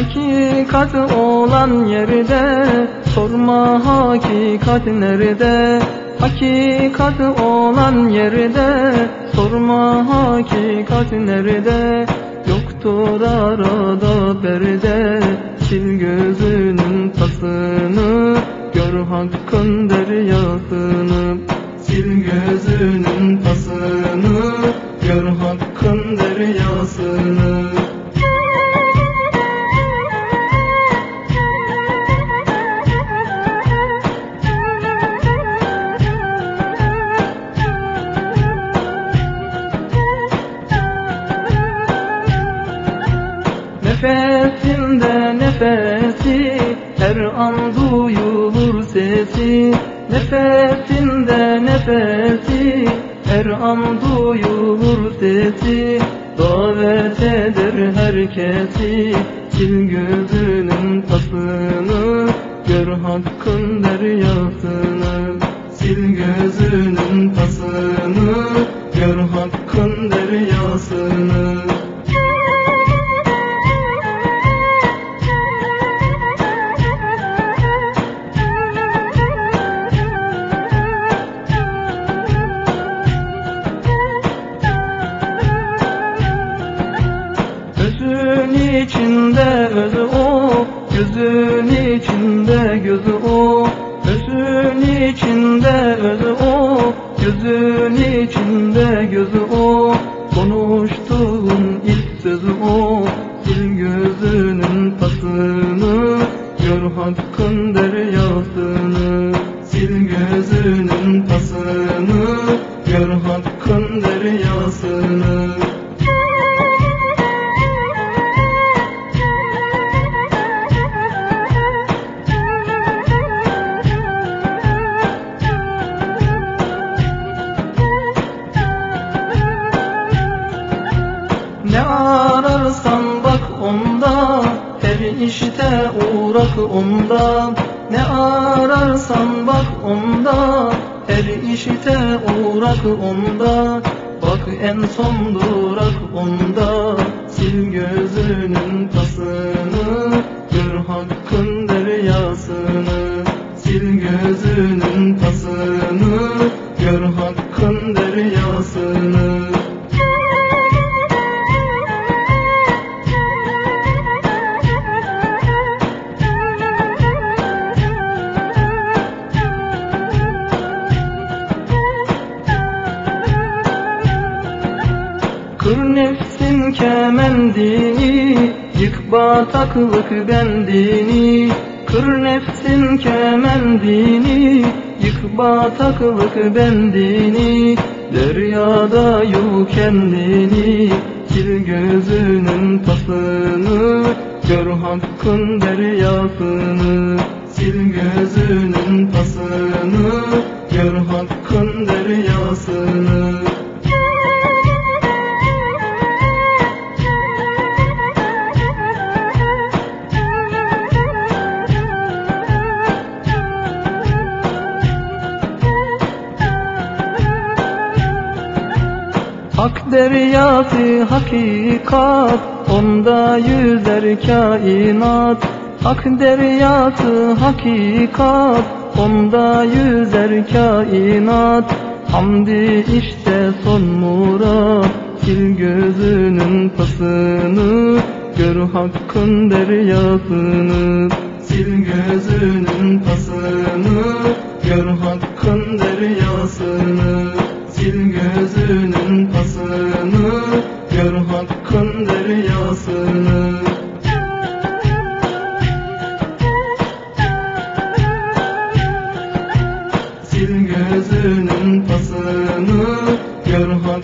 Hakikat olan yerde sorma hakikat nerede? Hakikat olan yerde sorma hakikat nerede? Yoktur arada berde sil gözünün pasını Gör hakkın deryasını Nefesinde nefesi her an duyulur sesi. Nefesinde nefesi her an duyulur sesi. Davet eder herkesi sil gözünün pasını Gör hakkın deryasını Sil gözünün pasını Gör hakkın deryasını içinde özü o Gözün içinde gözü o Özün içinde özü o Gözün içinde gözü o. Konuştuğun ilk sözü o Sil gözünün pasını Gör hakkın deryasını. Sil gözünün pasını Gör hakkın işte uğrak onda. Ne ararsan bak onda. Her işte uğrak onda. Bak en son durak onda. Sil gözünün pasını Gör hakkın Kır nefsin kemendini Yık bataklık bendini. Kır nefsin kemendini Yık bataklık bendini. Deryada yu kendini Sil gözünün pasını Gör hakkın deryasını Sil gözünün Hak deryası hakikat Onda yüzer kainat. Hak deryası hakikat Onda yüzer kainat. Hamdi işte son murat Sil gözünün pasını Gör hakkın deryasını Sil gözünün pasını Gör hakkın deryasını Elhan